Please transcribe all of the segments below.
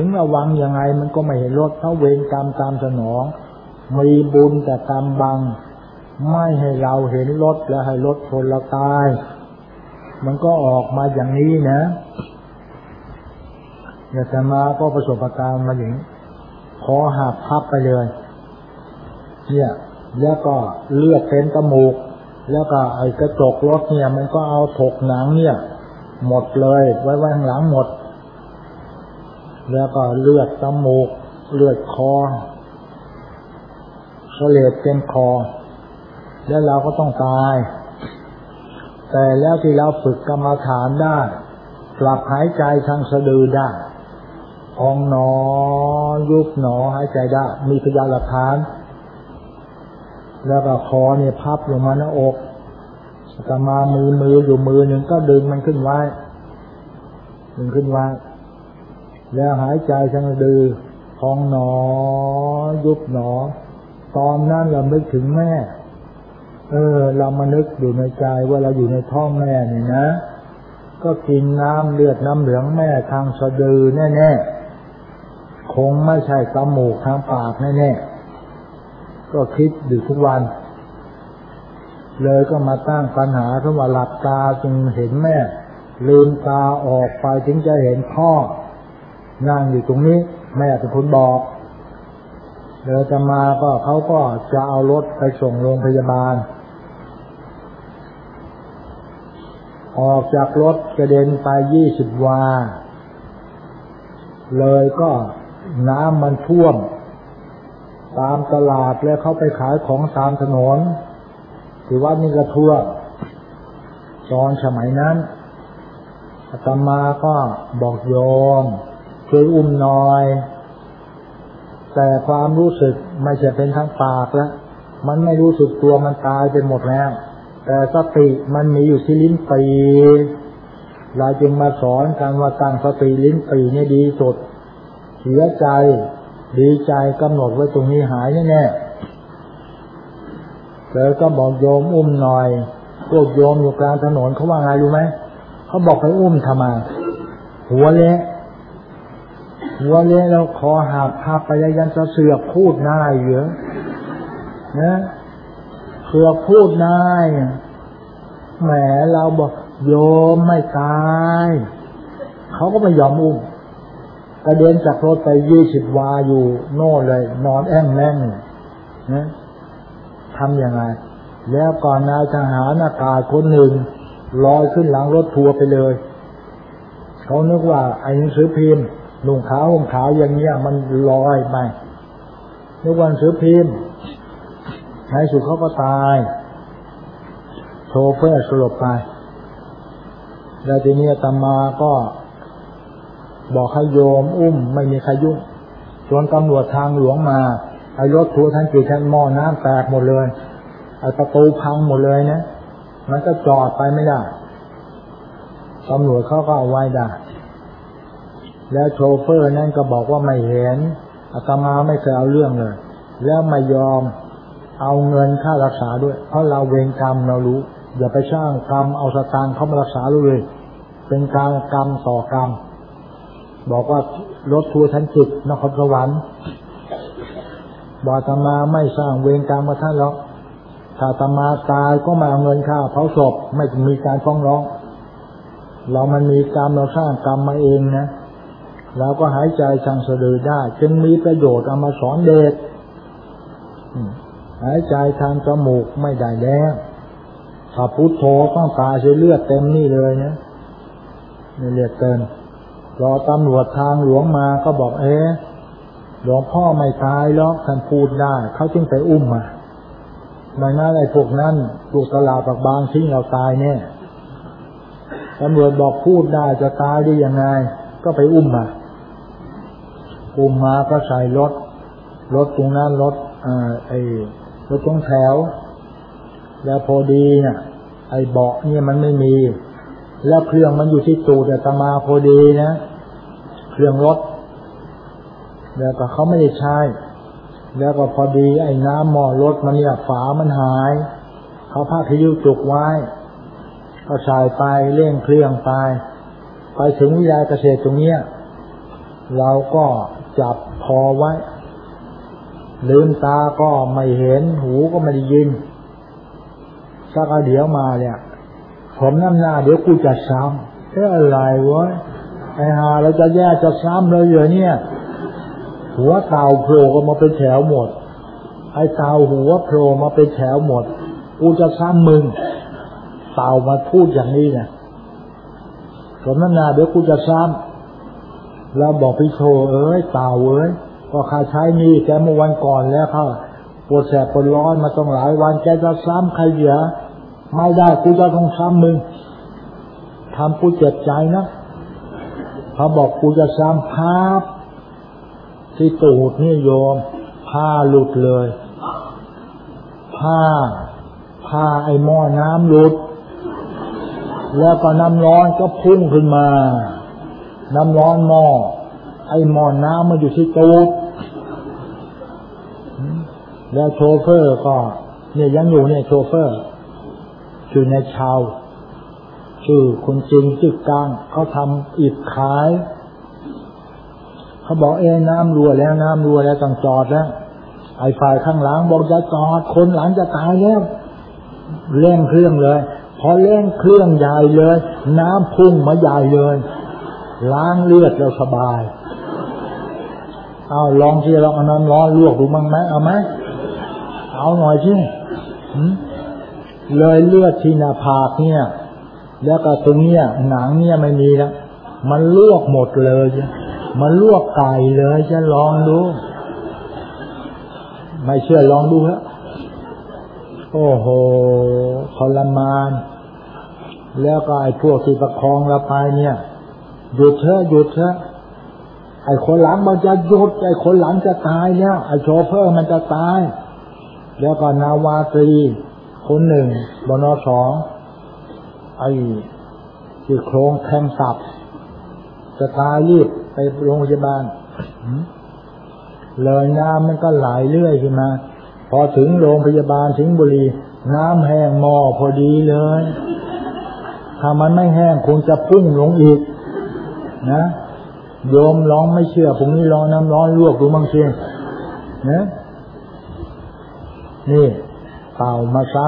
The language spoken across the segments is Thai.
ถึงระวังยังไงมันก็ไม่เห็นลดเพราะเวรกรรมตามสนอง มีบุญแต่กรรมบัง ไม่ให้เราเห็นรถและให้รถชนเราตาย มันก็ออกมาอย่างนี้นะอย่าจะมาก็ประสบการณ์มาอย่างขอหักพับไปเลย เนี่ย แล้วก็เลือดเต็มจมูก แล้วก็ไอ้กระจกรถเนี่ย มันก็เอาถกหนังเนี่ย หมดเลย ไว้ไว้ข้างหลังหมด แล้วก็เลือดจมูก เลือดคอเสลดเต็มคอ แล้วเราก็ต้องตาย แต่แล้วที่เราฝึกกรรมฐานได้ปรับหายใจทางสะดือได้พองหนอ ยุบหนอหายใจได้ มีพยานหลักฐาน แล้วก็คอเนี่ยพับลงมาหน้าอกสตมามือมืออยู่มือหนึ่งก็ดึงมันขึ้นไว้ดึงขึ้นไว้ แล้วหายใจทางดือพองหนอ ยุบหนอ ตอนนั้นเรานึกถึงแม่ เออ เรามานึกอยู่ในใจว่าเราอยู่ในท้องแม่เนี่ยนะ ก็กินน้ำเลือดน้ำเหลืองแม่ทางสะดือแน่ๆ คงไม่ใช่จมูกทางปากแน่ๆ ก็คิดอยู่ทุกวัน เลยก็มาตั้งปัญหาเขึ้นว่าหลับตาจึงเห็นแม่ ลืมตาออกไปถึงจะเห็นพ่อ นั่งอยู่ตรงนี้แม่เป็นคนบอกเดี๋ยวจะมาก็เขาก็จะเอารถไปส่งโรงพยาบาล ออกจากรถกระเด็นไปยี่สิบวา เลยก็น้ำมันท่วม ตามตลาดแล้วเขาไปขายของตามถนนที่วัดนี่ก็ท่วมตอนสมัยนั้นอาตมาก็บอกโยม ช่วยอุ้มหน่อย แต่ความรู้สึกไม่ใช่เป็นทางปากแล้ว มันไม่รู้สึกตัวมันตายไปหมดแล้ว แต่สติมันมีอยู่ที่ลิ้นปีเราจึงมาสอนกันว่าตั้งสติลิ้นปีนี่ดีสุดเสียใจ ดีใจกำหนดไว้ตรงนี้หายแน่ๆเลยก็บอกโยมอุ้มหน่อยพวกโยมอยู่กลางถนนเขาว่าไงรู้ไหมเขาบอกให้อุ้มทำไมหัวเละ หัวเละแล้วคอหักพาไปยันจะเสือกพูดได้เหรอนะเสือกพูดได้แหมเราบอกโยมไม่ตายเขาก็ไม่ยอมอุ้มกระเด็นจากรถไปยี่สิบวาอยู่ โน่เลย นอนแอ่งแม่งนะทำยังไง แล้วก่อนนายทหารอากาศคนหนึ่งลอยขึ้นหลังรถทัวร์ไปเลย เขานึกว่าไอ้หนังสือพิมพ์ นุ่งขาวห่มขาวอย่างเงี้ยมันลอยไปนึกว่าหนังสือพิมพ์ในสุดเขาก็ตายโชเฟอร์สลบไป แล้วทีนี้ตามาก็บอกให้โยมอุ้มไม่มีใครยุ่งจนตำรวจทางหลวงมาไอ้รถทัวร์ท่านจีท่านหม้อน้ำแตกหมดเลยไอ้ประตูพังหมดเลยนะ มันก็จอดไปไม่ได้ตำรวจเขาก็เอาไว้ได้ แล้วโชเฟอร์นั่นก็บอกว่าไม่เห็นอาตมาไม่เคยเอาเรื่องเลย แล้วไม่ยอมเอาเงินค่ารักษาด้วย เพราะเราเวรกรรมเรารู้ อย่าไปสร้างกรรมเอาสตางค์เข้ามารักษาเลย เป็นการกรรมต่อกรรม บอกว่ารถทัวร์ทันจิตนครสวรรค์บอกอาตมาไม่สร้างเวรกรรมมาท่านหรอกถ้าอาตมาตายก็มาเอาเงินค่าเผาศพไม่มีการฟ้องร้อง เรามันมีกรรมเราสร้างกรรมมาเองนะ เราก็หายใจทางสะดือได้ จึงมีประโยชน์เอามาสอนเด็กหายใจทางจมูกไม่ได้แล้วถ้าพุทโธต้องตายเสียเลือดเต็มนี่เลยนะนี่เลือดเต็มรอตำรวจทางหลวงมาก็บอกเอ๊ะหลวงพ่อไม่ตายหรอกท่านพูดได้ เขาจึงไปอุ้มมาไม่น่าไอ้พวกนั้นพวกตลาดปากบางทิ้งเราตายแน่ตำรวจบอกพูดได้จะตายได้ยังไง ก็ไปอุ้มมา อุ้มมาก็ใส่รถ รถตรงนั้นรถอไอ้รถตรงแถว แล้วพอดีเนี่ย ไอ้เบาะเนี่ยมันไม่มี แล้วเครื่องมันอยู่ที่ตูดแต่ตมาพอดีนะเครื่องรถ แล้วก็เขาไม่ได้ใช้ แล้วก็พอดี ไอ้น้ำหม้อรถมันเนี่ยฝามันหาย เขาผ้าขยิ้วจุกไว้ ก็ใส่ไปเร่งเครื่องไป ไปถึงวิทยาเกษตรตรงเนี้ย เราก็จับคอไว้ ลืมตาก็ไม่เห็น หูก็ไม่ได้ยินสักเดี๋ยวมาเนี่ย ผมน้ำหน้าเดี๋ยวกูจะซ้ำเอ๊ะอะไรวะไอ้หาเราจะแย่จะซ้ำเลยเหรอเนี่ย หัวเต่าโผล่ก็มาเป็นแถวหมด ไอ้เต่าหัวโผล่มาเป็นแถวหมด กูจะซ้ำมึง เต่ามาพูดอย่างนี้เนะผมน้ำหน้าเดี๋ยวกูจะซ้ำ เราบอกพี่โชเอ้ยเต่าเอ้ยก็ข้าใช้นี่แกเมื่อวันก่อนแล้วเขาปวดแสบปวดร้อนมาต้องหลายวันแกจะซ้ำใครเหลือไม่ได้กูจะต้องซ้ำมึงทำกูเจ็บใจนะเขาบอกกูจะซ้ำภาพที่ตูดนี่โยม ผ้าหลุดเลย ผ้า ผ้าไอ้หม้อน้ำหลุด แล้วก็น้ำร้อนก็พุ่งขึ้นมา น้ำร้อนหม้อไอ้หม้อน้ำมันอยู่ที่ตูดแล้วโชเฟอร์ก็ เนี่ยยังอยู่เนี่ยโชเฟอร์ชื่อในชาว ชื่อคนจริงชื่อกลางเขาทำอิฐขาย เขาบอกเอ้น้ำรัวแล้วน้ำรัวแล้วต้องจอดแล้วไอ้ฝ่ายข้างหลังบอกจะจอดคนหลังจะตายแล้วเร่งเครื่องเลย พอเร่งเครื่องใหญ่เลย น้ำพุ่งมาใหญ่เลย ล้างเลือดเราสบาย เอาลองที่เราเอาน้ำร้อนลวกดูมั้งไหมเอาไหมเอาหน่อยสิเลยเลือดที่หน้าผากเนี่ย แล้วก็ตรงเนี้ยหนังเนี่ยไม่มีแล้วมันลวกหมดเลยมันลวกไก่เลยจะลองดู ไม่เชื่อลองดูฮะโอ้โหทรมาน แล้วก็ไอ้พวกที่ประคองเราไปเนี่ย หยุดเถอะหยุดเถอะไอ้คนหลังมันจะหยุดไอ้คนหลังจะตายแล้วไอ้โชเฟอร์มันจะตาย แล้วก็นาวาตรี คนหนึ่งบนสองไอ้ที่โครงแทงตับจะตายรีบไปโรงพยาบาลเลยน้ำมันก็ไหลเรื่อยขึ้นมา พอถึงโรงพยาบาลถึงบุรี น้ำแห้งหม้อพอดีเลย ถ้ามันไม่แห้งคงจะพุ่งลงอีก นะโยมร้องไม่เชื่อผมนี่ร้องน้ำร้อนลวกดูบางสินะนี่เต่ามาซ้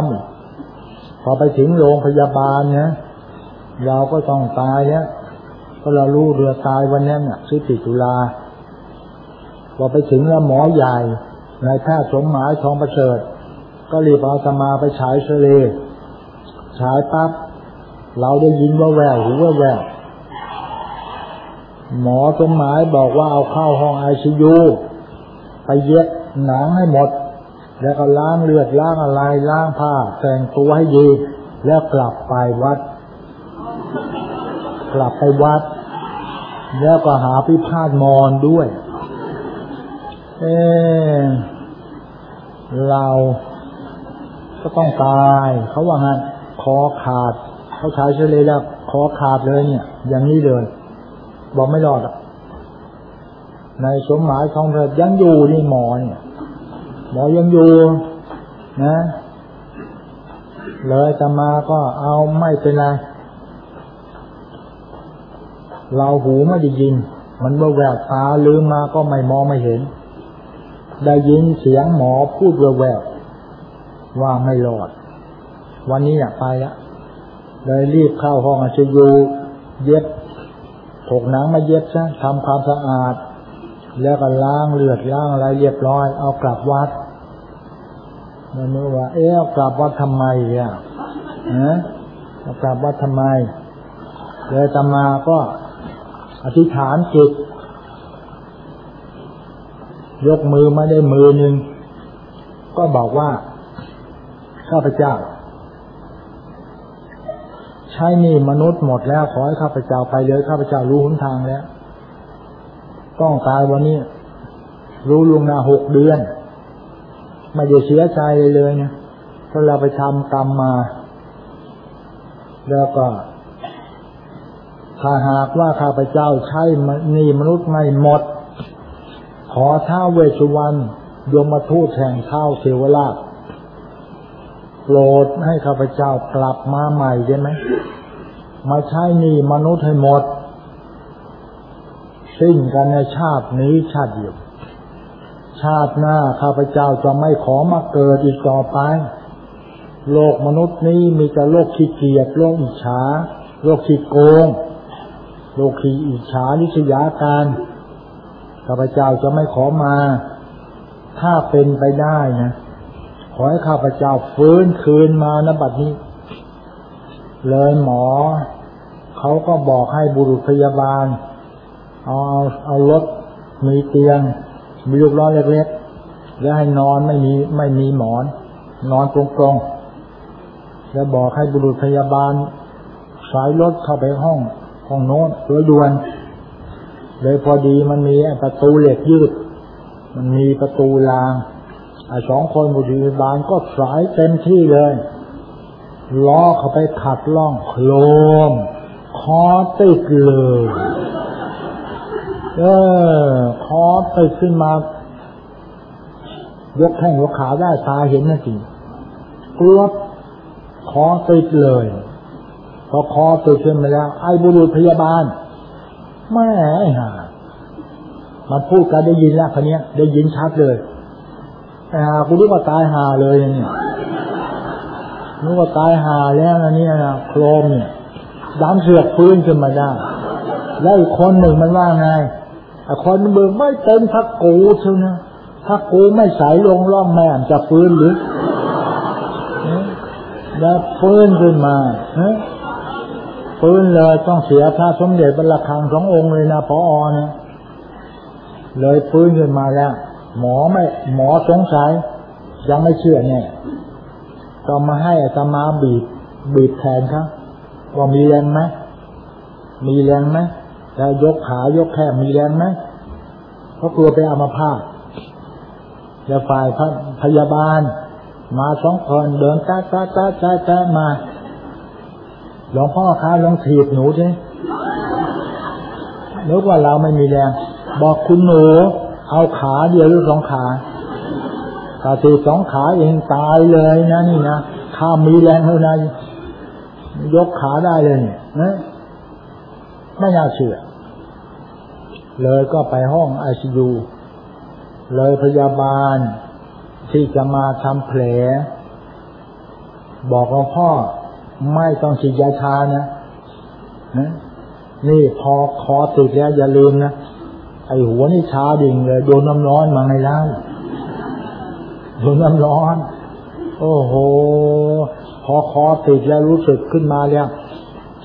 ำพอไปถึงโรงพยาบาลนะเราก็ต้องตายเนี่ยก็เรารู้เรือตายวันนี้น่ะชื่อติตุลาพอไปถึงแล้วหมอใหญ่นายแพทย์สมหมายทองประเสริฐก็รีบเอาสมาไปฉายเสลฉายปั๊บเราได้ยินว่าแววหูว่าแวว หมอสมหมายบอกว่าเอาเข้าห้องไอซียูไปเย็บหนังให้หมด แล้วก็ล้างเลือดล้างอะไรล้างผ้าแต่งตัวให้ดีแล้วกลับไปวัด กลับไปวัด แล้วก็หาพิพาทมอนด้วย เออเราก็ต้องตายเขาว่างั้นคอขาดเขาใช้เฉลยแล้วคอขาดเลยเนี่ย อย่างนี้เลย บอกไม่รอดอะในสมหมายทองเถิดยังอยู่นี่หมอเนี่ย หมอยังอยู่นะ เลยจะมาก็เอาไม่เป็นไรเราหูไม่ได้ยิน มันว่าแววตาลืมมาก็ไม่มองไม่เห็น ได้ยินเสียงหมอพูดแววๆว่าไม่รอด วันนี้อยากไปแล้วเลยรีบเข้าห้องอาชยูเย็บ ถกหนังมาเย็บซะทำความสะอาด แล้วก็ล้างเลือดล้างอะไรเรียบร้อย เอากลับวัดมันนึกว่า เอ๊ะเอกลับวัดทำไมอะฮะเอากลับวัดทำไมเลยตมาก็อธิษฐานจิต ยกมือมาได้มือหนึ่งก็บอกว่าข้าพเจ้า ช้นี่มนุษย์หมดแล้วขอให้ข้าพเจ้าไปเลยข้าพเจ้ารู้หนทางแล้ว ต้องตายวันนี้ รู้ล่วงนาหกเดือนไม่ได้เสียใจเลยเลยเนี่ยเพราะเราไปทำกรรมมา แล้วก็ถ้าหากว่าข้าพเจ้าใช้นี่มนุษย์ไม่หมด ขอท้าเวสุวรรณยมมาทูตแห่งเท้าเทวราชโปรดให้ข้าพเจ้ากลับมาใหม่ได้ไหม มาใช้นี่มนุษย์ให้หมด สิ้นกันในชาตินี้ชาติเดียว ชาติหน้าข้าพเจ้าจะไม่ขอมาเกิดอีกต่อไป โลกมนุษย์นี้มีแต่โลกขี้เกียจโลกอิจฉา โลกขี้โกง โลกขี้อิจฉานิสยาการข้าพเจ้าจะไม่ขอมา ถ้าเป็นไปได้นะ ขอให้ข้าพเจ้าฟื้นคืนมานะบัดนี้ เลยหมอ เขาก็บอกให้บุรุษพยาบาล เอาเอาเอารถมีเตียง มีลูกล้อเล็กๆแล้วให้นอนไม่มีไม่มีหมอน นอนตรงๆแล้วบอกให้บุรุษพยาบาล สายรถเข้าไปห้องห้องโน้นโดยด่วนเลยพอดีมันมีประตูเหล็กยืด มันมีประตูรางอสองคนบุรุษพยาบาลก็สายเต็มที่เลย ล้อเข้าไปขัดล่องโครมคอติดเลย เออคอติดขึ้นมายกแข้งยกขาได้ตาเห็นนะสิกลัวคอติดเลย พอคอติดขึ้นมาแล้ว ไอ้บุรุษพยาบาลแม่ไอ้ห่ามันพูดกันได้ยินแล้วคนนี้ยได้ยินชัดเลยไอ้ห่ากูรู้ว่าตายห่าเลยเนี่ย นึกว่าตายหาแล้วนะเนี่ยนะโครมเนี่ยดันเสือกฟื้นขึ้นมาได้ แล้วอีกคนหนึ่งมันว่าไงไอ้คนเบิกไม่เต็มทักกูเชียวนะถ้ากูไม่ใสลงร่องแม่จะฟื้นหรือแล้วฟื้นขึ้นมาฟื้นเลยต้องเสียพระสมเด็จบรรคังสององค์เลยนะพออเนี่ยเลยฟื้นขึ้นมาแล้ว หมอไม่ หมอสงสัย ยังไม่เชื่อเนี่ย ก็มาให้อาตมาบีบบีบแทนครับว่ามีแรงไหมมีแรงไหมแล้วยกขายกแค่มีแรงไหมเพราะกลัวไปอามาพาตแล้วฝ่ายพยาบาล มาสองคนเดินจ้าจ้าจ้าจ้าจ้ามาหลวงพ่อค้าลองถีบหนูใช่นึกว่าเราไม่มีแรง บอกคุณหนู เอาขาเดียวหรือสองขา ถ้าถีสองขาเองตายเลยนะนี่นะถ้ามีแรงเท่านั้นยกขาได้เลยเนี่ยนะไม่น่าเชื่อ เลยก็ไปห้องไอซียูเลยพยาบาลที่จะมาทำแผล บอกหลวงพ่อไม่ต้องฉีดยาชานะนะ นี่พอคอติดแล้วอย่าลืมนะ ไอหัวนี่ชาดิ่งเลย โดนน้ำร้อนมาไงแล้ว โดนน้ำร้อน โอ้โห พอคอติดแล้วรู้สึกขึ้นมาแล้ว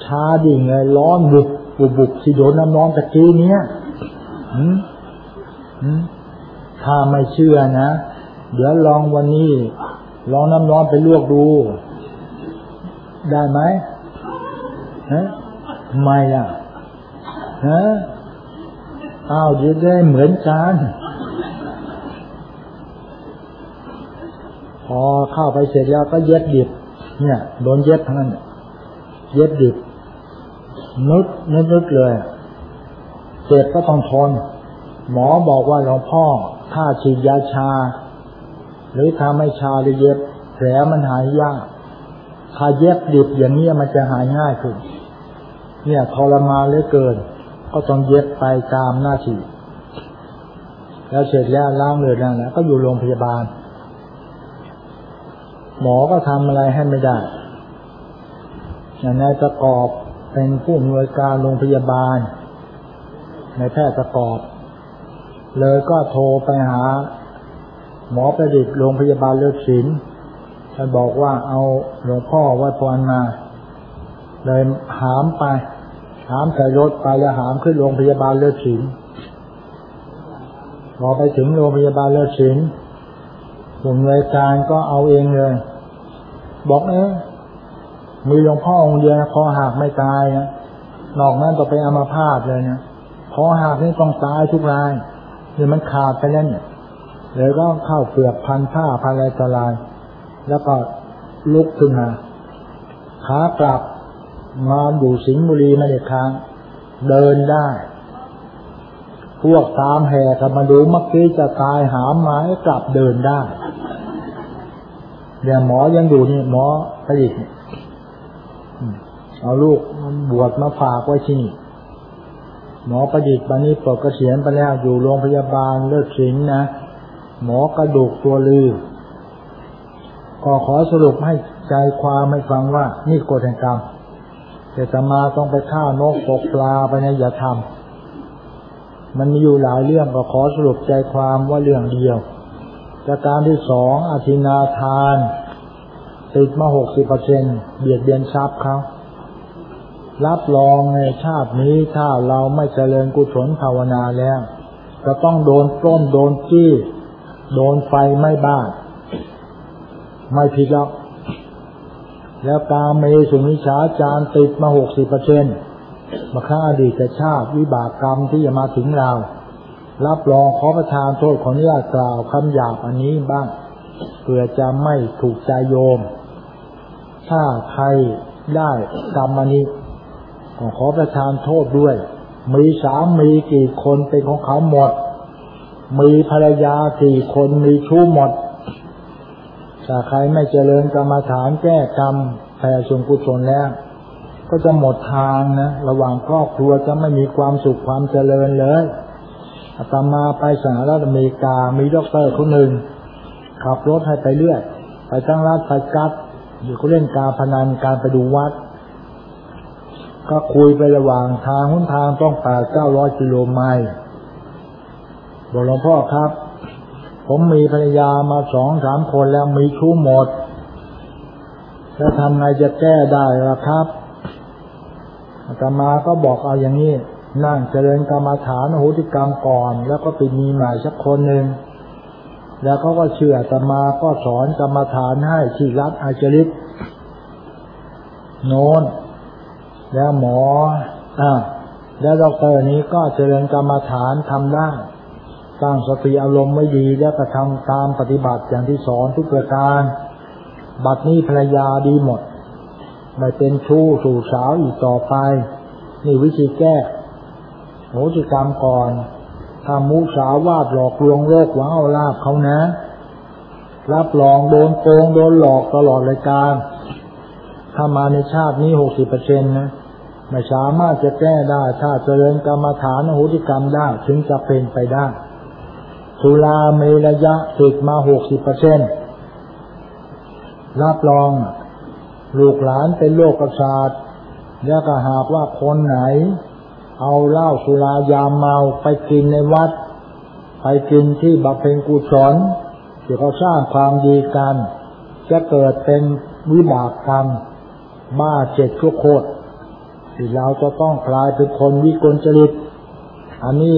ชาดิ่งเลยร้อนบุบบุบบุบที่โดนน้ำร้อนตะกี้เนี้ยอืมอืมถ้าไม่เชื่อนะ เดี๋ยวลองวันนี้ ลองน้ำร้อนไปลวกดู ได้ไหมฮะไม่ล่ะฮะอ้าวเดี๋ยวได้เหมือนกัน พอเข้าไปเสร็จแล้วก็เย็บดิบ เนี่ยโดนเย็บทั้งนั้นเย็บดิบนึกนึกนึกเลยเจ็บก็ต้องทน หมอบอกว่าหลวงพ่อ ถ้าฉีดยาชา หรือทำให้ชาหรือเย็บแผลมันหายยากถ้าเย็บดิบอย่างนี้มันจะหายง่ายขึ้น เนี่ยทรมานเหลือเกิน ก็ต้องเย็บไปตามหน้าที่ แล้วเสร็จแล้วล้างเลยล้างแล้วก็อยู่โรงพยาบาล หมอก็ทำอะไรให้ไม่ได้นายประกอบเป็นผู้อำนวยการโรงพยาบาล ในแพทย์ประกอบ เลยก็โทรไปหา หมอประดิษฐ์โรงพยาบาลเลือดศิลป์ท่านบอกว่าเอาหลวงพ่อวัดพรมา เลยหามไป หามใส่รถไปแล้วหามขึ้นโรงพยาบาลเลือดศิลป์พอไปถึงโรงพยาบาลเลือดศิลป์ผู้อำนวยการก็เอาเองเลย บอกเอ๊ะมีหลวงพ่อองค์เดียวคอหักไม่ตายนะนอกนั้นก็ไปอามาพาตเลยนะคอหักนี่ต้องตายทุกรายเนี่มันขาดไปแล้วเนี่ยเลยก็เข้าเปลือกพันผ้าพันอะไรต่อลาย แล้วก็ลุกขึ้นมาขากลับนอนอยู่สิงห์บุรีไม่ได้ค้าง เดินได้ พวกตามแห่กันมาดูเมื่อกี้จะตายหามไม้กลับเดินได้ เดี๋ยวหมอยังอยู่นี่หมอผลิตเนี่ยเอาลูกบวชมาฝากไว้ที่นี่หมอประดิษฐ์บันนี้ปลดเกษียณไปแล้วอยู่โรงพยาบาลเลิศสิงนะหมอกระดูกตัวลือก็ขอสรุปให้ใจความให้ฟังว่า นี่กฎแห่งกรรมแต่ตมาต้องไปฆ่านกตกปลาไปในอย่าทำมันมีอยู่หลายเรื่องก็ขอสรุปใจความว่าเรื่องเดียว จากการที่สองอธินาทาน ติดมาหกสิบเปอร์เซ็นเบียดเบียนทรัพย์เขารับรองในชาตินี้ถ้าเราไม่เจริญกุศลภาวนาแล้ว จะต้องโดนปล้นโดนจี้ โดนไฟไม่บ้านไม่ผิดแล้วแล้วกาเมสุนิชาจารติดมาหกสิบเปอร์เซ็นมาข้าอดีตชาติวิบากกรรมที่จะมาถึงเรา รับรองขอประทานโทษขออนุญาตกล่าวคำหยาบอันนี้บ้างเพื่อจะไม่ถูกใจโยม ถ้าใครได้กรรมอันนี้ขอประทานโทษด้วย มีสามมีกี่คนเป็นของเขาหมด มีภรรยากี่คนมีชู้หมด ถ้าใครไม่เจริญกรรมฐานแก้กรรมแผ่ส่วนกุศลแล้ว ก็จะหมดทางนะ ระหว่างครอบครัวจะไม่มีความสุขความเจริญเลย อาตมาไปสหรัฐอเมริกามีด็อกเตอร์คนหนึ่งขับรถให้ไปเรื่อยไปตั้งรัฐไปกัดอยู่เขาเล่นการพนันการไปดูวัด ก็คุยไประหว่างทางหุนทางต้องแปดเก้าร้อยกิโลไมล์บอกหลวงพ่อครับ ผมมีภรรยามาสองสามคนแล้วมีชู้หมด แล้วทำไงจะแก้ได้ล่ะครับอาตมาก็บอกเอาอย่างนี้ นั่งเจริญกรรมฐานโหติกรรมก่อน แล้วก็ไปมีใหม่สักคนหนึ่งแล้วเขาก็เชื่อตมาก็สอนกรรมฐานให้ที่รัฐอาจริตโน้น แล้วหมออ่าแล้วดอกเตอร์นี้ก็เจริญกรรมฐานทำได้สร้างสติอารมณ์ไม่ดีแล้วก็ทำตามปฏิบัติอย่างที่สอนทุกประการ บัดนี้ภรรยาดีหมดไม่เป็นชู้สู่สาวอีกต่อไป นี่วิธีแก้ โหจิกรรมก่อนถ้ามูสาววาดหลอกลวงโลกหวังเอาลาบเขานะ รับรองโดนโกงโดนหลอกตลอดรายการถ้ามาในชาตินี้หกสิบเปอร์เซ็นต์นะไม่สามารถจะแก้ได้ถ้าเจริญกรรมฐานโหติกรรมได้ถึงจะเป็นไปได้สุราเมรยะติดมาหกสิบเปอร์เซ็นตรับรองลูกหลานเป็นโรคประสาทแล้วก็หากว่าคนไหน เอาเหล้าสุรายาเมาไปกินในวัด ไปกินที่บัพเพงกุศลที่เขาสร้างความดีกัน จะเกิดเป็นวิบากกรรมบ้าเจ็ดทุกโคตรที่เราจะต้องกลายเป็นคนวิกลจริต อันนี้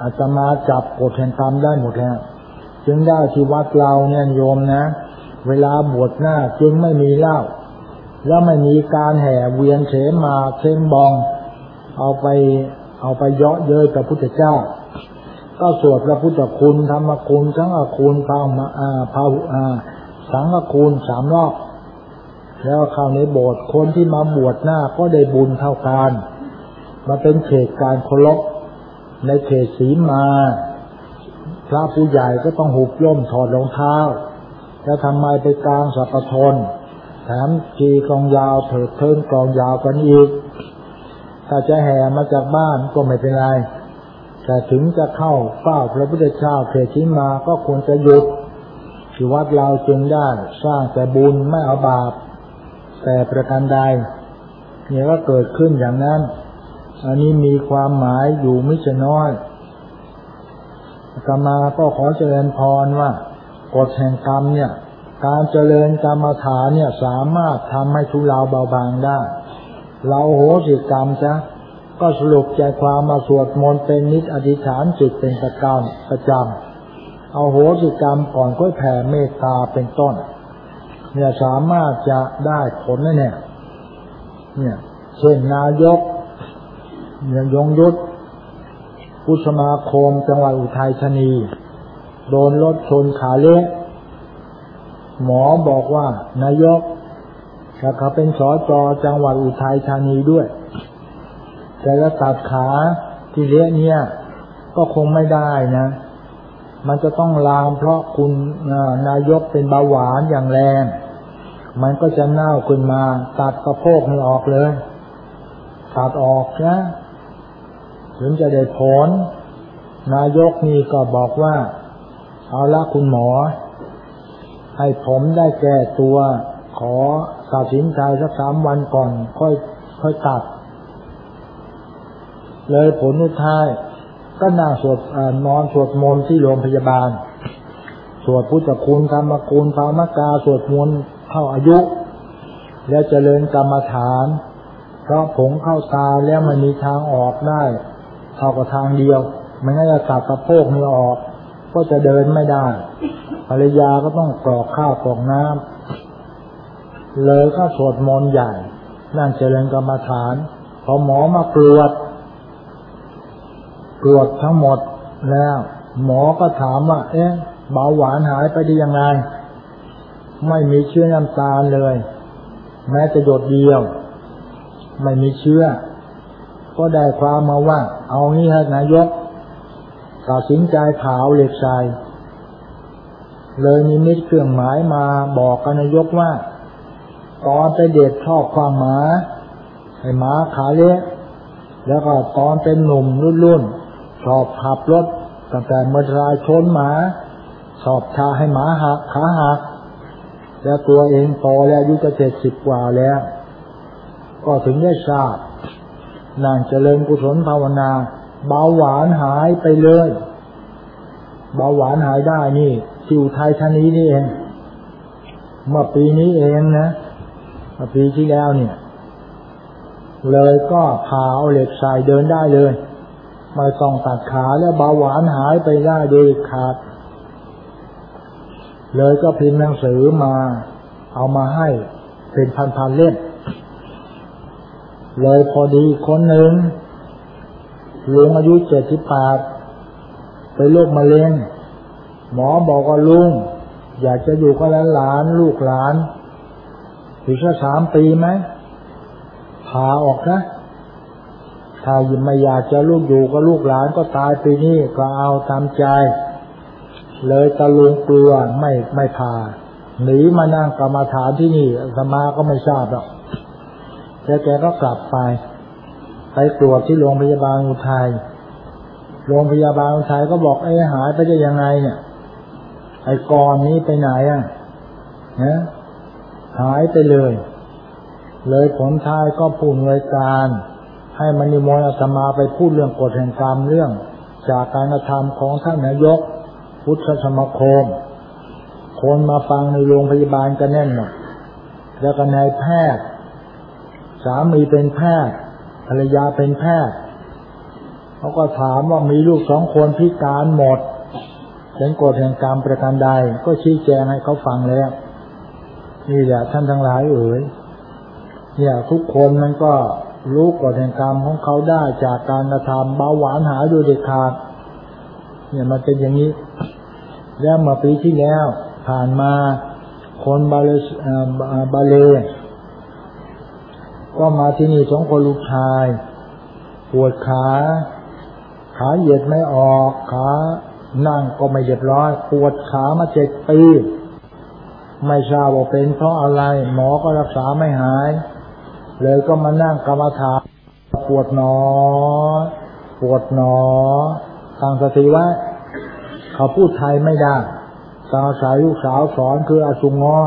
อาตมาจับกฎแห่งกรรมได้หมดแล้วจึงได้ที่วัดเราเนี่ยโยมนะ เวลาบวชหน้าจึงไม่มีเหล้าแล้วไม่มีการแห่เวียนเสมาเช่งบอง เอาไปเอาไปเยาะเย้ยพระพุทธเจ้า ก็สวดพระพุทธคุณธรรมคุณสังฆคุณพามาอาพาอาสังฆคุณสามรอบแล้วเข้าในโบสถ์คนที่มาบวชหน้าก็ได้บุญเท่ากันมาเป็นเขตการเคารพในเขตสีมา พระผู้ใหญ่ก็ต้องหุบย่มถอดรองเท้า แล้วทำไมไปกลางสัพทนแถมจีกองยาวเถิดเทินกองยาวกันอีก ถ้าจะแห่มาจากบ้านก็ไม่เป็นไร แต่ถึงจะเข้าเฝ้าพระพุทธเจ้าเขตสีมาก็ควรจะหยุดที่วัดเราจึงได้สร้างแต่บุญไม่เอาบาป แต่ประการใดเนี่ยก็เกิดขึ้นอย่างนั้น อันนี้มีความหมายอยู่ไม่ใช่น้อยกรรมาก็ขอเจริญพรว่ากฎแห่งกรรมเนี่ย การเจริญกรรมฐานเนี่ยสามารถทำให้ทุเลาเบาบางได้ เราโหสิกรรมจ้ะก็สรุปใจความมาสวดมนต์เป็นนิสอธิษฐานจิตเป็นประกรรมประจำเอาโหสิกรรมก่อนค่อยแผ่เมตตาเป็นต้น เนี่ยสามารถจะได้ผลนะเนี่ยเนี่ยเช่นนายกอย่างยงยุทธผู้สมาคมจังหวัดอุทัยธานี โดนรถชนขาเละหมอบอกว่านายก ถ้าเขาเป็นสอจอจังหวัดอุทัยธานีด้วย แต่ละตัดขาที่เละเนี่ย ก็คงไม่ได้นะ มันจะต้องลามเพราะคุณนายกเป็นเบาหวานอย่างแรง มันก็จะเน่าขึ้นมา ตัดกระโพกให้ออกเลย ตัดออกนะถึงจะได้ผล นายกนี่ก็บอกว่า เอาละคุณหมอ ให้ผมได้แก้ตัวขอ ตัดสินใจสักสามวันก่อน ค่อย ค่อยตัด เลยผลนุท้าย ก็นั่งสวดนอนสวดมนต์ที่โรงพยาบาล สวดพุทธคุณธรรมคุณภามกาสวดมนต์เข้าอายุ แล้วเจริญกรรมฐาน เพราะผงเข้าตาแล้วมันมีทางออกได้เท่ากับทางเดียวไม่งั้นจะตัดสะโพกนี่ออก ก็จะเดินไม่ได้ภรรยาก็ต้องกรอกข้าวกรอกน้ำ เลยก็สวดมนต์ใหญ่ นั่งเจริญกรรมฐาน พอหมอมากรวดตรวจทั้งหมดแล้ว หมอก็ถามว่า เอ๊ะเบาหวานหายไปได้ยังไง ไม่มีเชื้อน้ำตาลเลย แม้จะหยดเดียว ไม่มีเชื้อ ก็ได้ความมาว่า เอางี้ฮะนายกตัดสินใจเผาเหล็กใสเลยมีมิตรเครื่องหมายมาบอกกับนายกว่า ตอนไปเด็กชอบความหมาให้หมาขาเละแล้วก็ตอนเป็นหนุ่มรุ่นๆชอบขับรถตั้งแต่เมื่อรายชนหมาชอบทาให้หมาหักขาหักแล้วตัวเองโตแล้วอายุจะเจ็ดสิบกว่าแล้ว ก็ถึงได้ทราบนางเจริญกุศลภาวนา เบาหวานหายไปเลย เบาหวานหายได้นี่ที่อุทัยธานีนี่เองเมื่อปีนี้เองนะ ปีที่แล้วเนี่ย เลยก็พาเอาเหล็กใส่เดินได้เลยม่ต้องตัดขาแล้วเบาหวานหายไปได้โดยขาด เลยก็พิมพ์หนังสือมาเอามาให้เป็นพันๆเล่มเลยพอดีคนหนึ่งลุงอายุเจ็ดสิบแปดไปโรคมะเร็งหมอบอกว่าลุงอยากจะอยู่กับหลานลูกหลาน อีกแค่สามปีไหมพาออกนะ ถ้ายิ่งไม่อยากจะลูกอยู่กับลูกหลานก็ตายปีนี้ก็เอาตามใจ เลยตะลุงกลัวไม่ไม่พาหนีมานั่งกรรมาฐานที่นี่สมาก็ไม่ทราบหรอกแล้วแกก็กลับไป ไปตรวจที่โรงพยาบาลอุทัยโรงพยาบาลอุทัยก็บอกไอ้หายไปได้ยังไงเนี่ยไอ้กรนี้ไปไหนอะนะ หายไปเลย เลยผลท้ายก็ผู้นวยการ ให้มณิมนอาตมาไปพูดเรื่องกฎแห่งกรรมเรื่อง จากการกระทำของท่านนายก พุทธสมาคม คนมาฟังในโรงพยาบาลกันแน่นหมดแล้วก็นายแพทย์ สามีเป็นแพทย์ ภรรยาเป็นแพทย์เขาก็ถามว่ามีลูกสองคนพิการหมดเป็นกฎแห่งกรรมประการใด ก็ชี้แจงให้เขาฟังแล้ว นี่แหละท่านทั้งหลายเอ๋ยเนี่ยทุกคนมันก็รู้กฎแห่งกรรมของเขาได้จากการกระทำเบาหวานหายโดยเด็ดขาดเนี่ยมันเป็นอย่างนี้ แล้วมาปีที่แล้ว ผ่านมาคนบาเลบาเล ก็มาที่นี่สองคนลูกชาย ปวดขา ขาเหยียดไม่ออก ขานั่งก็ไม่เรียบร้อย ปวดขามาเจ็ดปี ไม่ทราบว่าเป็นเพราะอะไร หมอก็รักษาไม่หาย เลยก็มานั่งกรรมฐานปวดหนอ ปวดหนอตั้งสติไว้เขาพูดไทยไม่ได้ตาสายลูกสาวสอนคืออาชุงงอ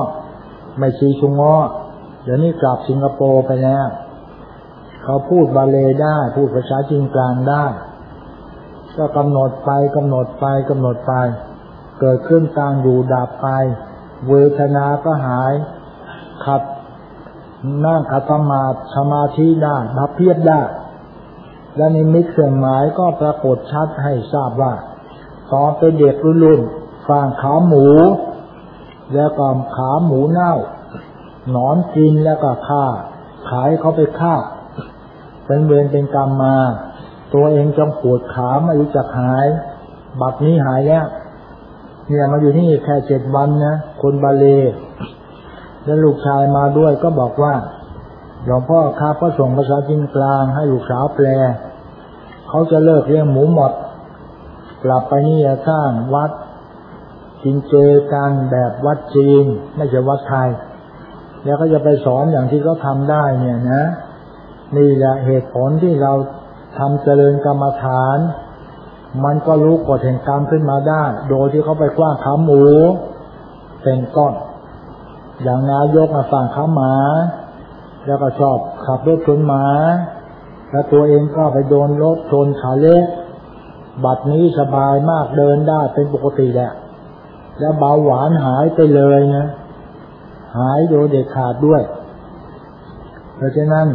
ไม่ชีชุงงอเดี๋ยวนี้กลับสิงคโปร์ไปแล้วเขาพูดบาเลได้ พูดภาษาจีนกลางได้ ก็กำหนดไปกำหนดไปกำหนดไป เกิดขึ้นกลางอยู่ดับไป เวทนาก็หาย ขัดนั่งขัดสมาธิสมาธิได้บับเพียบได้ และนิมิตเครื่องหมายก็ปรากฏชัดให้ทราบว่าตอนเป็นเด็กรุ่นฟางขาหมู แล้วก็ขาหมูเน่า หนอนกินแล้วก็ฆ่า ขายเขาไปฆ่า เป็นเวรเป็นกรรมมา ตัวเองจงปวดขาไม่รู้จักหาย บัดนี้หายแล้ว เนี่ยมาอยู่ที่แค่เจ็ดวันนะคนบาเลแล้วลูกชายมาด้วยก็บอกว่าหลวงพ่อครับก็ส่งภาษาจีนกลางให้ลูกสาวแปล เขาจะเลิกเลี้ยงหมูหมด กลับไปนี่จะสร้างวัดกินเจกันแบบวัดจีน ไม่ใช่วัดไทย แล้วก็จะไปสอนอย่างที่เขาทาได้เนี่ยนะ นี่แหละเหตุผลที่เราทำเจริญกรรมฐาน มันก็รู้กฎแห่งกรรมขึ้นมาได้ โดยที่เขาไปกว้างขาหมู เป็นก้อน อย่างนายกมาสั่งขาหมา แล้วก็ชอบขับรถชนหมา แล้วตัวเองก็ไปโดนรถชนขาเล็กบัดนี้สบายมากเดินได้เป็นปกติแหละแล้วเบาหวานหายไปเลยนะ หายโดยเด็ดขาดด้วย เพราะฉะนั้น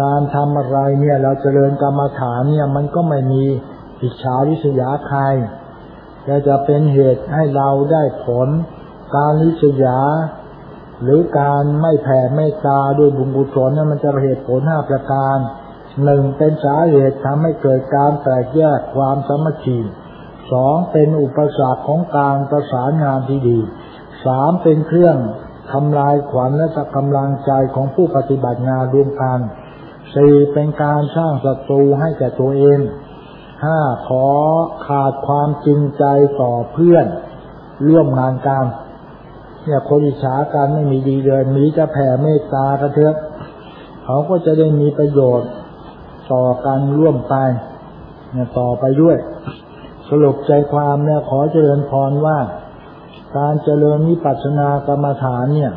การทำอะไรเนี่ย เราเจริญกรรมฐานเนี่ย มันก็ไม่มี อิจฉาริษยาใครแต่จะเป็นเหตุให้เราได้ผล การริษยา หรือการไม่แผ่เมตตาด้วยบุญกุศลนั้นมันจะเหตุผลห้าประการหนึ่งเป็นสาเหตุทำให้เกิดการแตกแยกความสามัคคีสองเป็นอุปสรรคของการประสานงานที่ดีสามเป็นเครื่องทำลายขวัญและกำลังใจของผู้ปฏิบัติงานรวมกันสี่เป็นการสร้างศัตรูให้แก่ตัวเอง ห้าขอขาดความจริงใจต่อเพื่อน ร่วมงานกันเนี่ยคนอิจฉากันไม่มีดีเลยมีจะแผ่เมตตากันเถอะเขาก็จะได้มีประโยชน์ต่อกันร่วมไปเนี่ยต่อไปด้วย สรุปใจความเนี่ยขอเจริญพรว่า การเจริญนิปัสนากรรมฐานเนี่ย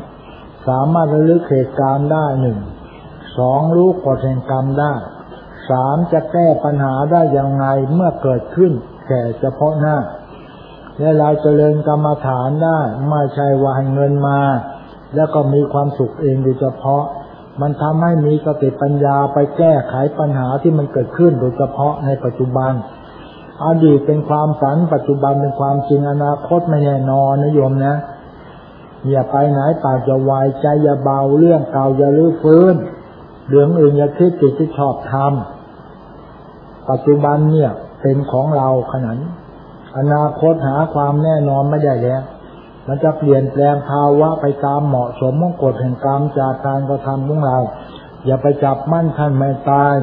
สามารถระลึกเหตุการณ์ได้หนึ่งสองรู้กฎแห่งกรรมได้ สามจะแก้ปัญหาได้อย่างไรเมื่อเกิดขึ้นแก่เฉพาะหน้า และเราเจริญกรรมฐานได้ไม่ใช่วางเงินมา แล้วก็มีความสุขเองโดยเฉพาะ มันทำให้มีสติปัญญาไปแก้ไขปัญหาที่มันเกิดขึ้นโดยเฉพาะในปัจจุบัน อดีตเป็นความฝันปัจจุบันเป็นความจริงอนาคตไม่แน่นอนนะโยมนะอย่าไปไหนปากจะวายใจอย่าเบาเรื่องเก่าอย่าลื้อฟื้นเรื่องอื่นอย่าคิดติดที่ชอบทำ ปัจจุบันเนี่ยเป็นของเราขนาดอนาคตหาความแน่นอนไม่ได้แล้วมันจะเปลี่ยนแปลงภาวะไปตามเหมาะสมมงกฎแห่งกรรมจากการกระทำของเรา อย่าไปจับมั่นท่านไม่ตาย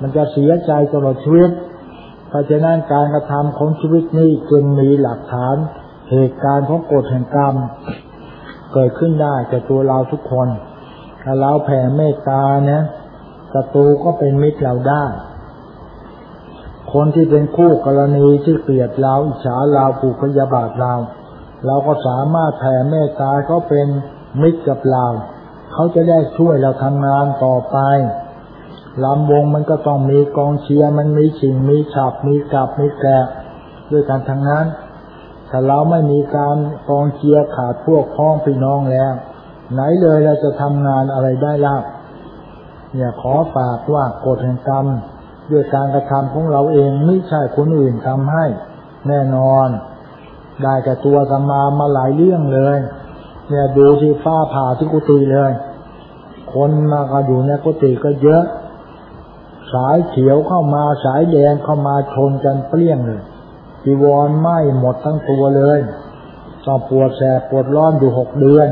มันจะเสียใจตลอดชีวิตเพราะฉะนั้นการกระทำของชีวิตนี้จึงมีหลักฐาน เหตุการณ์ของกฎแห่งกรรม เกิดขึ้นได้แก่ตัวเราทุกคน ถ้าเราแผ่เมตตาเนี่ยศัตรูก็เป็นมิตรเราได้ คนที่เป็นคู่กรณีที่เกลียดเราอิจฉาเราผูกพยาบาทเราเราก็สามารถแผ่เมตตาเขาเป็นมิตรกับเรา เขาจะได้ช่วยเราทำงานต่อไปลำวงมันก็ต้องมีกองเชียร์มันมีสิ่งมีฉับ มีกับมีแกะด้วยกันทั้งนั้น ถ้าเราไม่มีการกองเชียร์ขาดพวกพ้องพี่น้องแล้ว ไหนเลยเราจะทำงานอะไรได้ล่ะเนี่ยขอฝากว่ากฎแห่งกรรม ด้วยการกระทำของเราเองไม่ใช่คนอื่นทำให้ แน่นอน ได้แต่ตัวธรรมามาหลายเรื่องเลยเนี่ยดูที่ฟ้าผ่าที่กุฏิเลย คนมาก็อยู่ในกุฏิก็เยอะ สายเขียวเข้ามาสายแดงเข้ามาชนกันเปรี้ยงเลยจีวรไหม้หมดทั้งตัวเลยต้องปวดแสบปวดร้อนอยู่หกเดือน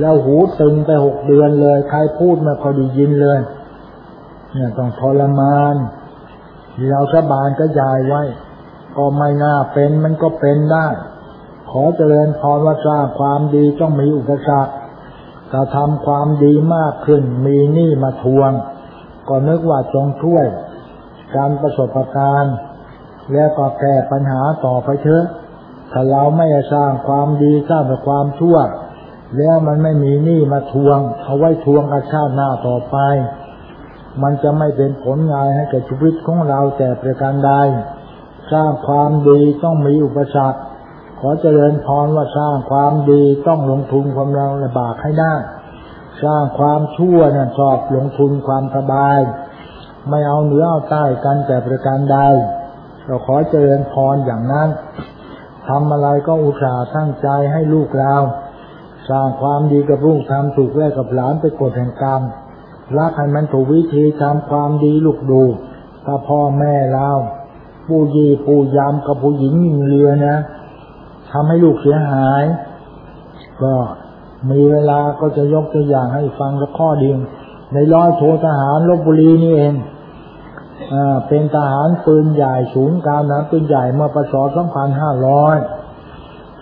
แล้วหูตึงไปหกเดือนเลย ใครพูดม่พอดียินเลย เนี่ยต้องทรมานเราสบานก็ยายไว้ ก็ไม่น่าเป็นมันก็เป็นได้ ขอเจริญพรว่าสร้างความดีต้องมีอุปสรรคกระทำความดีมากขึ้นมีหนี้มาทวง ก็นึกว่าจงช่วย การประสบการณ์แล้วก็แก้ปัญหาต่อไปเถอะถ้าเราไม่สร้างความดีสร้างแต่ความชั่ว แล้วมันไม่มีหนี้มาทวง เอาไว้ทวงกับชาติหน้าต่อไป มันจะไม่เป็นผลงานให้แก่ชีวิตของเราแต่ประการใด สร้างความดีต้องมีอุปสรรค ขอเจริญพรว่าสร้างความดีต้องลงทุนความเราลำบากให้ได้ สร้างความชั่วเนี่ยชอบลงทุนความสบาย ไม่เอาเหนือเอาใต้กันแต่ประการใด เราขอเจริญพรอย่างนั้นทำอะไรก็อุตส่าห์ตั้งใจให้ลูกเรา สร้างความดีกับลูกทำถูกแลกกับหลานไปกดแห่งกรรม รักให้มันถูกวิธีทำความดีลูกดูถ้าพ่อแม่เราปู่ยีปู่ยามกับผู้หญิงยิงเรือนะทำให้ลูกเสียหาย ก็มีเวลาก็จะยกตัวอย่างให้ฟังสักข้อเดียวในร้อยโททหารลบบุรีนี่เองอ่าเป็นทหารปืนใหญ่สูงการนะปืนใหญ่เมื่อปศสองพันห้าร้อย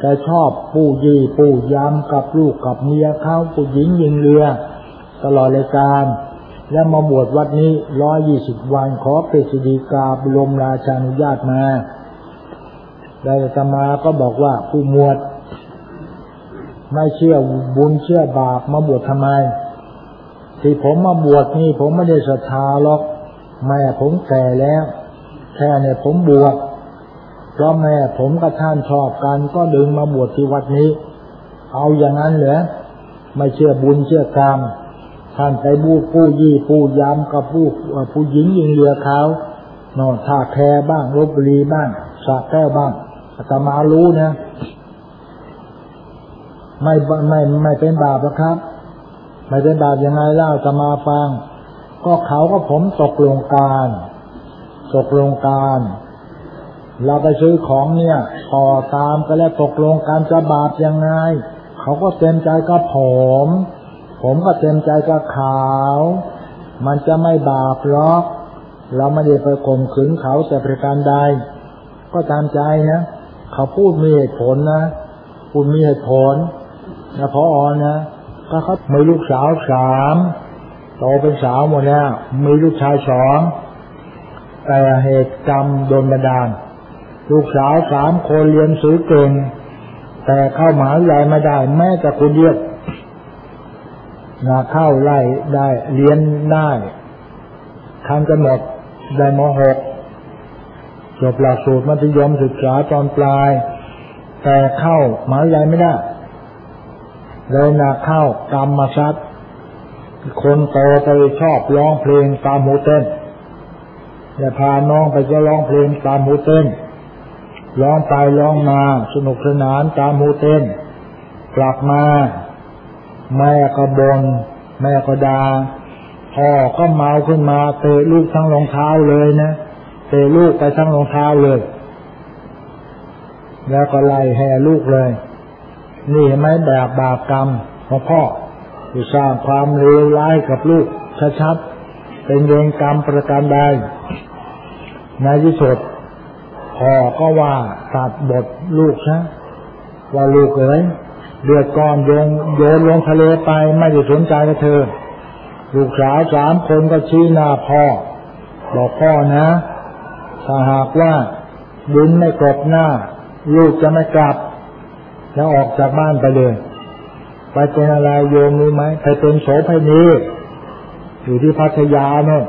แกชอบปู่ยีปู่ยำกับลูกกับเมียเขาผู้หญิงยิงเรือ ตลอดรายการ แล้วมาบวชวัดนี้ร้อยยี่สิบวันขอเปสดีกาบรมราชานุญาตมาได้ตมาก็บอกว่าผู้มวด ไม่เชื่อบุญเชื่อบาปมาบวชทำไม ที่ผมมาบวชนี่ผมไม่ได้ศรัทธาหรอกแม่ผมแก่แล้ว แค่เนี่ยผมบวชเพราะแม่ผมกับท่านชอบกันก็ดึงมาบวชที่วัดนี้ เอาอย่างนั้นเหรอไม่เชื่อบุญเชื่อกรรม ท่านไปบูผู้ยี่ผู้ย้ำกับผู้ผู้หญิงยิงเรือเขานอนท่าแคบ้างลบบุรีบ้างสาแก้วบ้างอาตมารู้นะไม่ไม่ไม่เป็นบาปหรอกครับ ไม่เป็นบาปยังไงเล่าจะมาฟัง ก็เขาก็ผมตกลงการตกลงการเราไปซื้อของเนี่ยพอตามก็แล้วตกลงการจะบาปยังไง เขาก็เต็มใจก็ผม ผมก็เต็มใจก็ขาว มันจะไม่บาปหรอก เราไม่ได้ไปข่มขืนเขาแต่ประการใด ก็ตามใจนะ เขาพูดมีเหตุผลนะ พูดมีเหตุผลนะพออนะก็เขามีลูกสาวสามโตเป็นสาวหมดแล้ว มีลูกชายสอง แต่เหตุกรรมโดนบันดาล ลูกสาวสามคนเรียนสือเก่ง แต่เข้ามหาวิทยาลัยไม่ได้ แม้แต่คนเดียว นาเข้าไล่ได้เรียนได้ทันกันหมดได้มหกจบหลักสูตรมัธยมศึกษาตอนปลาย แต่เข้าหมหาวิทยาลัยไม่ได้เลยนาเข้ากรรมมาชัดคนโตไปชอบร้องเพลงตามหูเต้นอย่พาน้องไปจะร้องเพลงตามหูเต้นร้องไปร้องมาสนุกสนานตามหูเต้น กลับมา แม่ก็บนแม่ก็ดาพ่อก็เมาขึ้นมาเตะลูกทั้งรองเท้าเลยนะเตะลูกไปทั้งรองเท้าเลย แล้วก็ไล่แห่ลูกเลย นี่เห็นไหมแบบบาปกรรมของพ่อที่สร้างความเลวร้ายกับลูกชัดๆเป็นเวรกรรมประการใดในที่สุดพ่อก็ว่าตัดบทลูกนะว่าลูกเอ๋ย เดือดก้อนโยนโยนลงทะเลไปไม่ได้สนใจกับเธอ ลูกสาวสามคนก็ชี้หน้าพ่อ บอกพ่อนะถ้าหากว่าบุญไม่กบหน้า ลูกจะไม่กลับแล้วออกจากบ้านไปเลย ไปเป็นอะไรโยมรู้ไหมไปเป็นโสภณีอยู่ที่พัทยาเนี่ย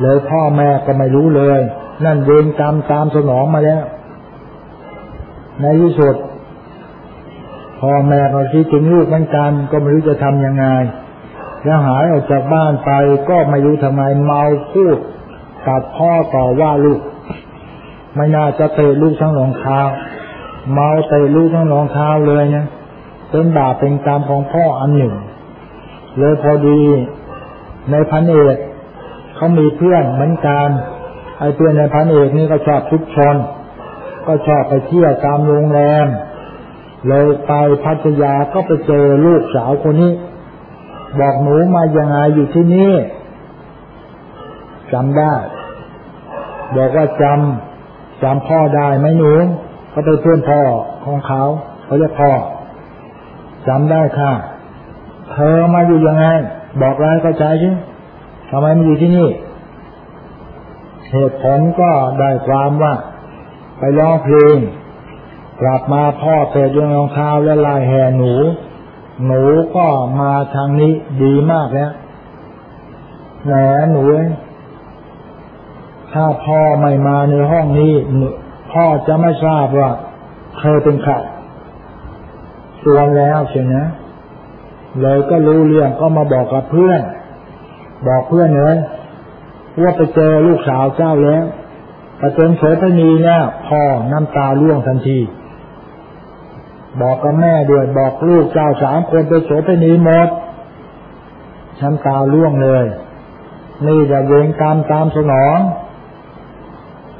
เลยพ่อแม่ก็ไม่รู้เลย นั่นเวรกรรมตามสนองมาแล้ว ในที่สุด พ่อแม่ก็คิดถึงลูกเหมือนกัน ก็ไม่รู้จะทำยังไง แล้วหายออกจากบ้านไปก็ไม่รู้ทำไมเมาพูดกับพ่อต่อว่าลูก ไม่น่าจะเตะลูกทั้งรองเท้าเมาเตะลูกทั้งรองเท้าเลยนะเป็นบาปเป็นกรรมของพ่ออันหนึ่ง เลยพอดีในพันเอกเขามีเพื่อนเหมือนกันไอ้เพื่อนในพันเอกนี่ก็ชอบทุกชน ก็ชอบไปเที่ยวตามโรงแรม เลยไปพัทยาก็ไปเจอลูกสาวคนนี้ บอกหนูมายังไงอยู่ที่นี่จำได้ บอกว่าจำจำพ่อได้ไหมหนูเขาเป็นเพื่อนพ่อของเขาเขาเรียกพ่อจำได้ค่ะ เธอมาอยู่ยังไง บอกรายเข้าใจใช่ทำไมมาอยู่ที่นี่ เหตุผลก็ได้ความว่า ไปร้องเพลง กลับมาพ่อเตะยงรองเท้าและลายแห่หนู หนูก็มาทางนี้ดีมากแล้วแหนหนูถ้าพ่อไม่มาในห้องนี้ พ่อจะไม่ทราบว่าเธอเป็นใครส่วนแล้วใช่ไหมเลยก็รู้เรื่องก็มาบอกกับเพื่อน บอกเพื่อนเลยว่าไปเจอลูกสาวเจ้าแล้วแต่จนโสภณีเนี่ยพ่อน้ำตาล่วงทันที บอกกับแม่ด้วยบอกลูกเจ้าสามคนไปโสภณีหมดช้ำตาล่วงเลย นี่จะเวรกรรมตามสนอง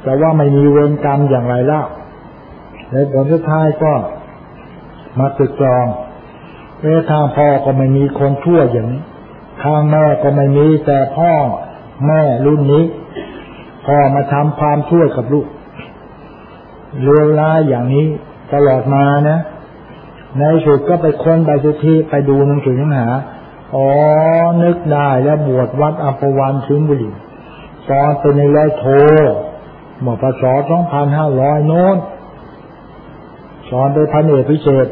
แต่ว่าไม่มีเวรกรรมอย่างไรแล่ะในผลสุดท้ายก็มาตึกตรองเอทางพ่อก็ไม่มีคนชั่วอย่างนี้ทางแม่ก็ไม่มีแต่พ่อแม่รุ่นนี้พ่อมาทำความชั่วกับลูกเรือร้ายอย่างนี้ตลอดมานะ ในสุดก็ไปค้นใบสุทธิไปดูหนังสือหนังหา อ๋อ นึกได้แล้วบวชวัดอัปวันสิงห์บุรีตอนเป็นในร้อยโทเมื่อพศสองพันห้าร้อยโน้นสอนไปพันเอกพิเศษ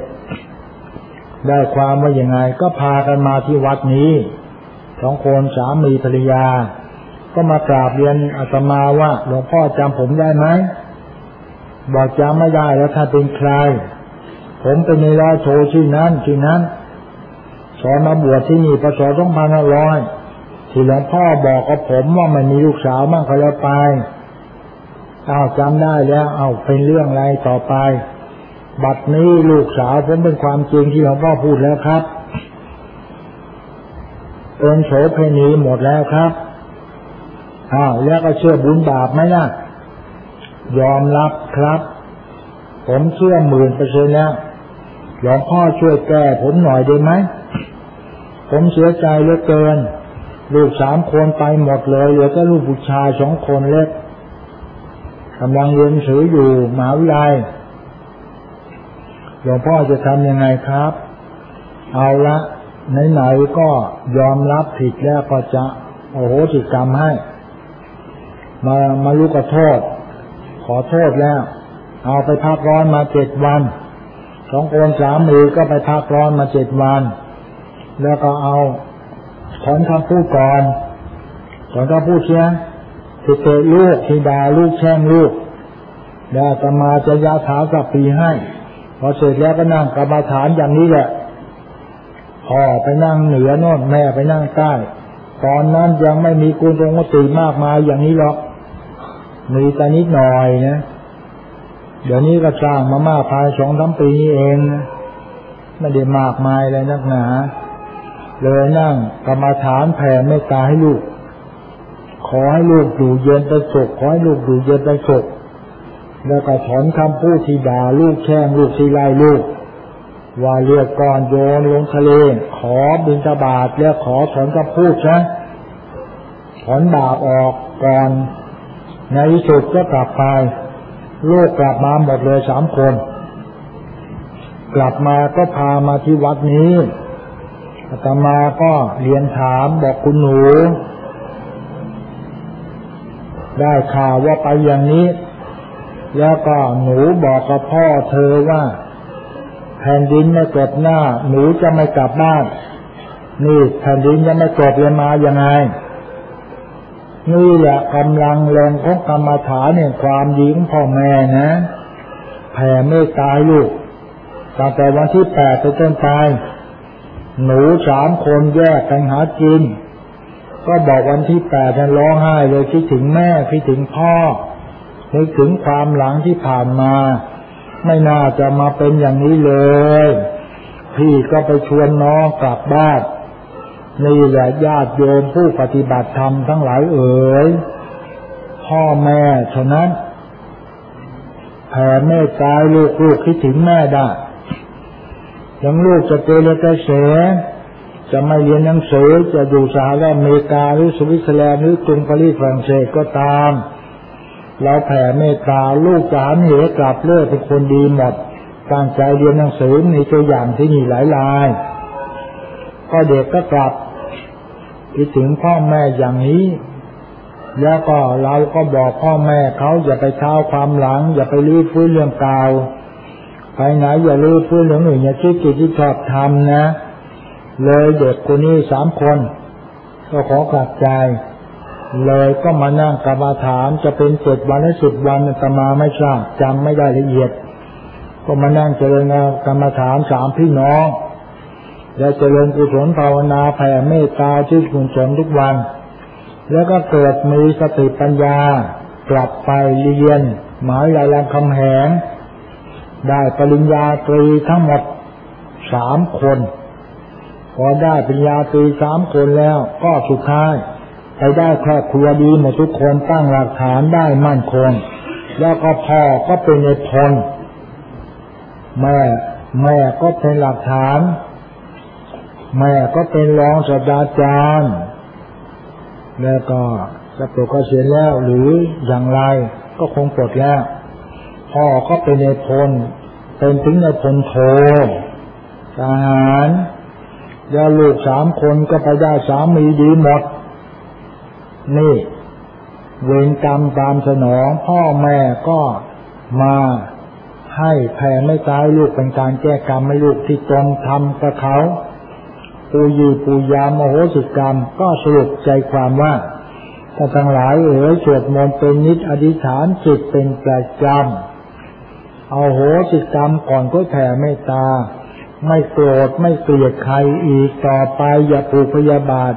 ได้ความว่าอย่างไง ก็พากันมาที่วัดนี้สองคนสามีภรรยา ก็มากราบเรียนอาตมาว่าหลวงพ่อจำผมได้ไหมบอกจำไม่ได้แล้วถ้าเป็นใคร ผมเป็นในร้อยโทชื่อนั้นชื่อนั้นสอนมาบวชที่นี่พศสองพันาร้อยที่หลวงพ่อบอกกับผมว่ามันมีลูกสาวมั่งเขาแล้วไปอ้าวจำได้แล้ว เอาเป็นเรื่องอะไรต่อไป บัดนี้ลูกสาวผมเป็นความจริงที่หลวงพ่อพูดแล้วครับเป็นโสเพณีหมดแล้วครับอ้าวแล้วก็เชื่อบุญบาปไหมล่ะยอมรับครับ ผมเชื่อหมื่นเปอร์เซ็นต์แล้ว หลวงพ่อช่วยแก้ผมหน่อยได้ไหม ผมเสียใจเหลือเกิน ลูกสามคนไปหมดเลยเหลือแต่ลูกผู้ชายสองคนเล็กกำลังเรียนหนังสืออยู่มหาวิทยาลัยหลวงพ่อจะทำยังไงครับ เอาละไหนๆก็ยอมรับผิดแล้วก็จะโอ้โหสิกรรมให้ มามารู้กับโทษ ขอโทษแล้ว เอาไปพักร้อนมาเจ็ดวัน สองคนสามมือก็ไปพักร้อนมาเจ็ดวัน แล้วก็เอาถอนคำพูดก่อนถอนคำพูดเชียที่เตะลูกทีดาลูกแช่งลูกแล้วจะมาจะยาถาสับปีให้ พอเสร็จแล้วก็นั่งกรรมาฐานอย่างนี้แหละพ่อไปนั่งเหนือโน่นแม่ไปนั่งใต้ ตอนนั้นยังไม่มีกุศลกติมากมายอย่างนี้หรอก มีแต่นิดหน่อยนะ เดี๋ยวนี้ก็สร้างมามากภายสองสามปีนี้เอง ไม่ได้มากมายเลยนักหนา เลยนั่งกรรมาฐานแผ่เมตตาให้ลูก ขอให้ลูกอยู่เย็นเป็นสุขขอให้ลูกอยู่เย็นเป็นสุขแล้วก็ถอนคำพูดที่ด่าลูกแช่งลูกที่ไล่ลูก ว่าเรียกก่อนโยนลงทะเลขอบินตบาทแล้วขอถอนคำพูดนะถอนบาปออกก่อนในที่สุดก็กลับไป ลูกกลับมาหมดเลยสามคน กลับมาก็พามาที่วัดนี้อาตมาก็เรียนถามบอกคุณหนู ได้ข่าวว่าไปอย่างนี้ แล้วก็หนูบอกกับพ่อเธอว่า แผ่นดินไม่กดหน้า หนูจะไม่กลับบ้าน นี่แผ่นดินยังไม่กดเลยมายังไง นี่แหละกำลังแรงของกรรมฐานเนี่ยความดีของพ่อแม่นะแผ่เมตตาลูกตั้งแต่วันที่แปดไปจนไปหนูสามคนแยกกันหากิน ก็บอกวันที่แปดนั้นร้องไห้เลยคิดถึงแม่คิดถึงพ่อนึกถึงความหลังที่ผ่านมา ไม่น่าจะมาเป็นอย่างนี้เลย พี่ก็ไปชวนน้องกลับบ้าน นี่แหละญาติโยมผู้ปฏิบัติธรรมทั้งหลายเอ๋ยพ่อแม่ฉะนั้นแผ่เมตตาลูกลูกคิดถึงแม่ได้ยังลูกจะเกเรกระเสจะไม่เรียนหนังสือจะอยู่สหรัฐอเมริกาหรือสวิตเซอร์แลนด์หรือกรุงปารีสฝรั่งเศสก็ตาม เราแผ่เมตตาลูกจะหันเหกลับเลิกเป็นคนดีหมดตั้งใจเรียนหนังสือมีตัวอย่างที่มีหลายลาย ก็เด็กก็กลับ คิดถึงพ่อแม่อย่างนี้ แล้วก็เราก็บอกพ่อแม่เขาอย่าไปเท้าความหลัง อย่าไปลื้อฟื้นเรื่องเก่าไปไหนอย่าลื้อฟื้นเรื่องอื่นอย่าคิดกิจที่ชอบทำนะ เลยเด็กคนนี้สามคน ก็ขอกลับใจ เลยก็มานั่งกรรมาฐานจะเป็นเจ็ดวันหรือสิบวันตมาไม่ทราบจำไม่ได้ละเอียด ก็มานั่งเจริญกรรมฐานสามพี่น้อง และเจริญกุศลภาวนาแผ่เมตตาชื่นกุศลทุกวัน แล้วก็เกิดมีสติปัญญากลับไปเรียน หมายลายลำคำแหง ได้ปริญญาตรีทั้งหมดสามคนพอได้ปริญญาตรีสามคนแล้วก็สุดท้ายไปได้ครอบครัวดีหมดทุกคนตั้งหลักฐานได้มั่นคง แล้วก็พ่อก็เป็นในพลแม่แม่ก็เป็นหลักฐาน แม่ก็เป็นรองศาสตราจารย์ แล้วก็จะปลดเกษียณแล้วหรืออย่างไรก็คงปลดแล้ว พ่อก็เป็นในพลเป็นถึงในพลโททหารแล้วลูกสามคนก็ไปได้สามีดีหมด นี่ เวรกรรมตามสนอง พ่อแม่ก็มาให้แผ่ไม่ตายลูกเป็นการแก้กรรมให้ลูกที่ตนทำกับเขา ปูยีปูยามโหสิกรรม ก็สรุปใจความว่าถ้าทั้งหลายเอ๋ยสวดมนต์เป็นนิจอธิษฐานจิตเป็นประจำเอาโหสิกรรมก่อนก็แผ่เมตตา ไม่โกรธไม่เกลียดใครอีกต่อไปอย่าผูกพยาบาท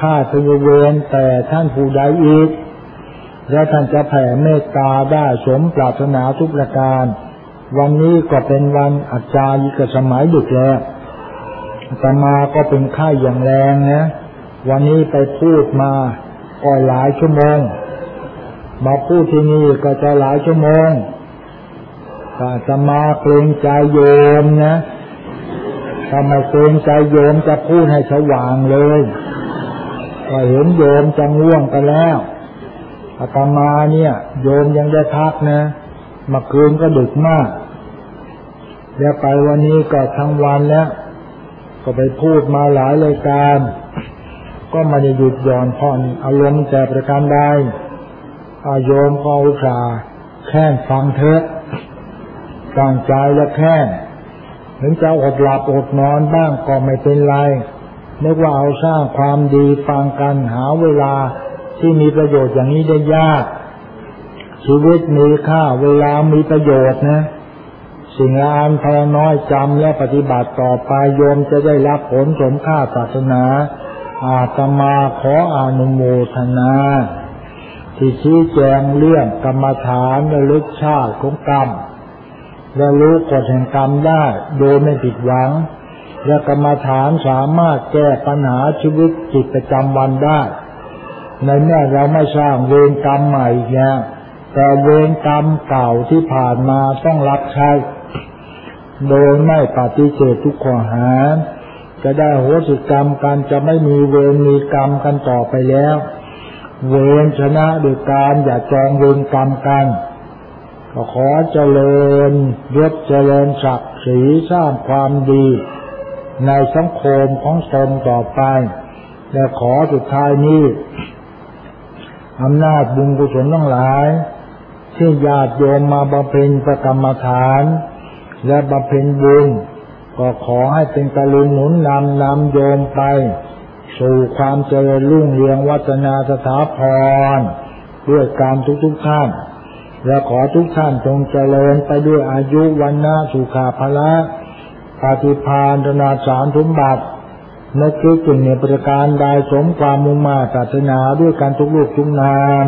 ฆ่าพยเวรแต่ท่านผู้ใดอีก และท่านจะแผ่เมตตาได้สมปรารถนาทุกประการ วันนี้ก็เป็นวันอาจารย์กสมัยดึกแล้ว ตมาก็เป็นไข้อย่างแรงนะ วันนี้ไปพูดมาก็หลายชั่วโมง มาพูดที่นี่ก็จะหลายชั่วโมงก็จะมาเกรงใจโยมนะถ้าไม่เกรงใจโยมจะพูดให้สว่างเลย ก็เห็นโยมจะง่วงกันแล้วอาตมาเนี่ย โยมยังได้พักนะเมื่อคืนก็ดึกมาก แล้วไปวันนี้ก็ทั้งวันแล้ว ก็ไปพูดมาหลายรายการ ก็ไมาได้หยุดหย่อนผ่อนอารมณ์แต่ประการใดอาโยมก็อุตส่าห์แค่ฟังเถอะตั้งใจและแค่ถึงจะอดหลับอดนอนบ้างก็ไม่เป็นไรนึกว่าเอาสร้างความดีฟังกันหาเวลาที่มีประโยชน์อย่างนี้ได้ยาก ชีวิตมีค่าเวลามีประโยชน์นะ สิ่งละอันพลน้อยจำและปฏิบัติต่อไปโยมจะได้รับผลสมค่าศาสนา อาตมาขออนุโมทนา ที่ชี้แจงเรื่องกรรมฐานและลึกชาติของกรรม และรู้กฎแห่งกรรมได้โดยไม่ผิดหวัง และกรรมฐานสามารถแก้ปัญหาชีวิตจิตประจำวันได้ ในเมื่อเราไม่สร้างเวรกรรมใหม่เนี่ยแต่เวรกรรมเก่าที่ผ่านมาต้องรับใช้ โดยไม่ปฏิเสธทุกข้อหา จะได้โหสิกรรมกันจะไม่มีเวรมีกรรมกันต่อไปแล้ว เวรชนะโดยการอย่าจองเวรกรรมกันก็ขอเจริญยศเจริญศักดิ์ศรีสร้างความดี ในสังคมของตนต่อไป และขอสุดท้ายนี้อำนาจบุญกุศลทั้งหลาย ที่ญาติโยมมาบำเพ็ญประกรรมฐาน และบำเพ็ญบุญก็ขอให้เป็นกรุณหนุนนำนำโยมไป สู่ความเจริญรุ่งเรืองวัฒนาสถาพรด้วยการทุกทุกท่าน และขอทุกท่านจงเจริญไปด้วยอายุวันนาสุขาภละปฏิพานธนาสารสมบัตินึกคิดถึงในประการใดสมความมุ่งมาศาสนาด้วยการทุกลูกทุกนาม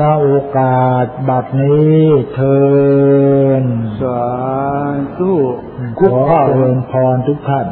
ณโอกาสบัดนี้เทินสาธุขอเจริญพรทุกท่าน